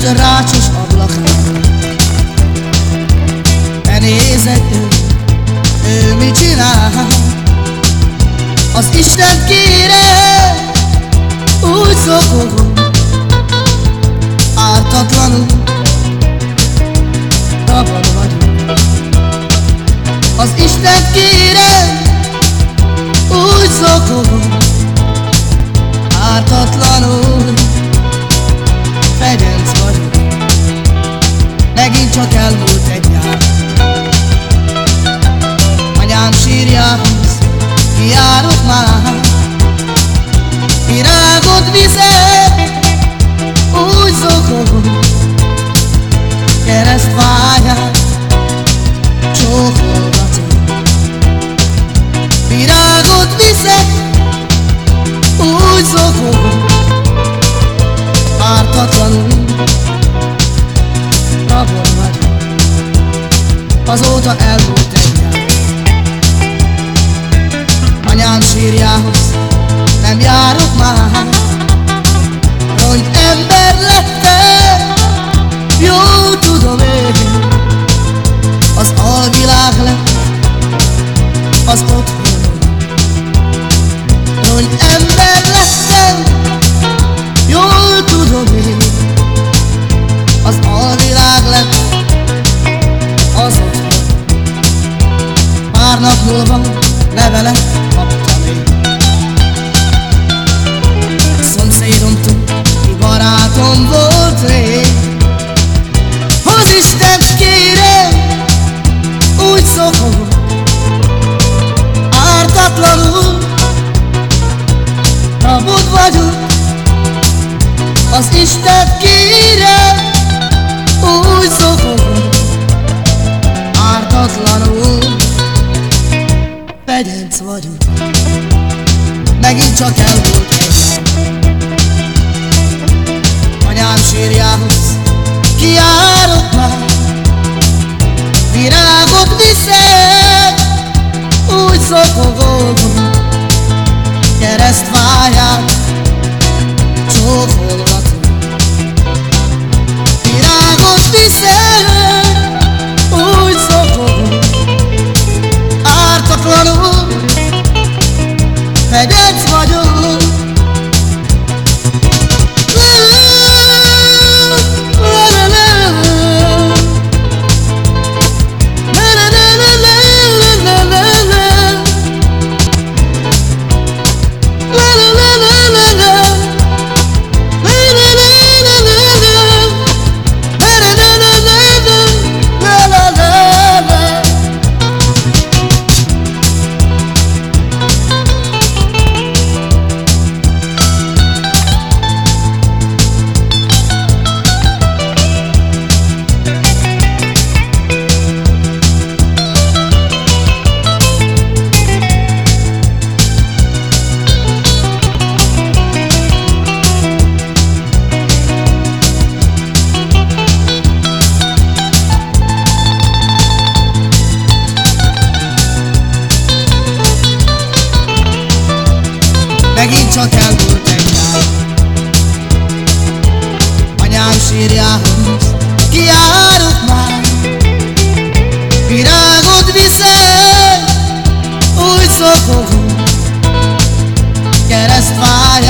Most rácsos ablaknál Ne nézek ő, ő mit csinál? Az Isten kére Úgy zokogom Ártatlanul Rabad vagyok Az Isten kére Úgy zokogom Ártatlanul Azóta elmúlt egy nyár. Anyám sírjához nem járok már. Hogy ember lettem Jó tudom én. Az alvilág lett Az otthonom Hogy ember lettem levelet kaptam én. Szomszédomtól, ki barátom volt rég Vagyok Megint csak elmúlt egy Anyám sírjához Kiárok már. Virágot viszek csak elmúlt egy nyár Anyám sírjához kiárok már. Virágot viszek, úgy szokogom Keresztfáját